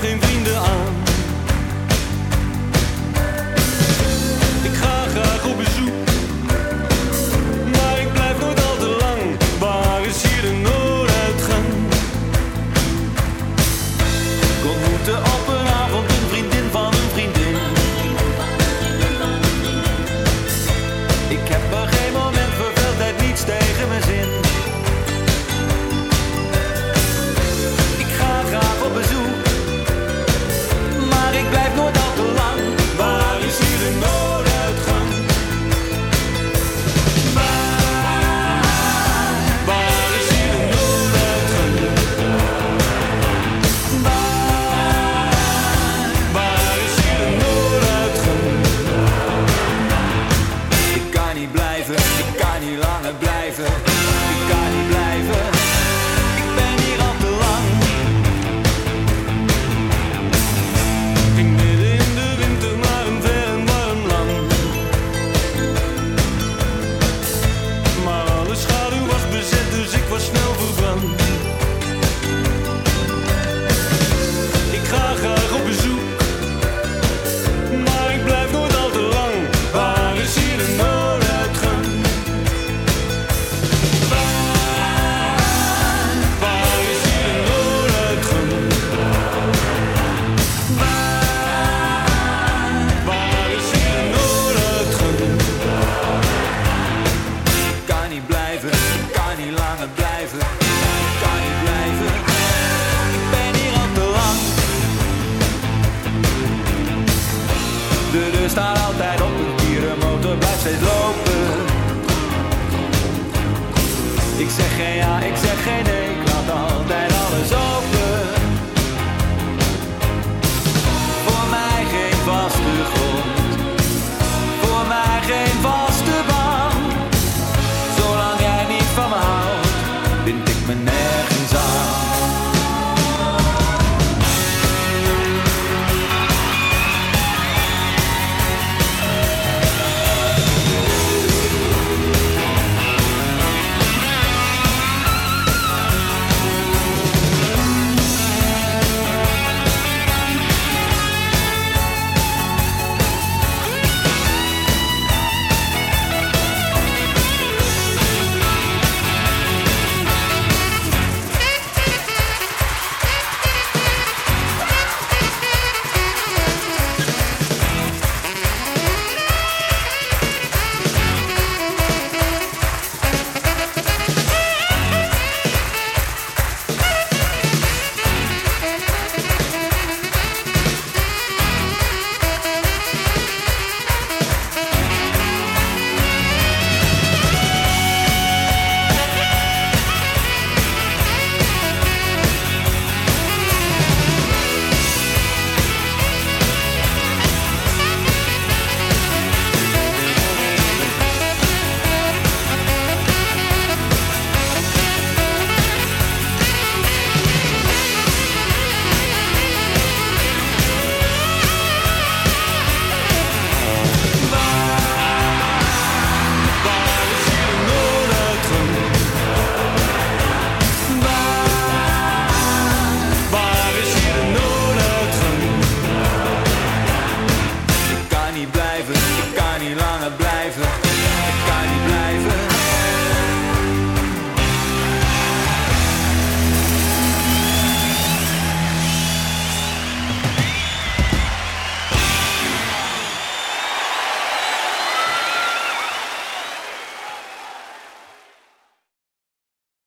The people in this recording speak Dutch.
geen vrienden aan. blijven, ik kan niet langer blijven. we altijd op een tierenmotor, blijft steeds lopen. Ik zeg geen ja, ik zeg geen nee, ik laat altijd.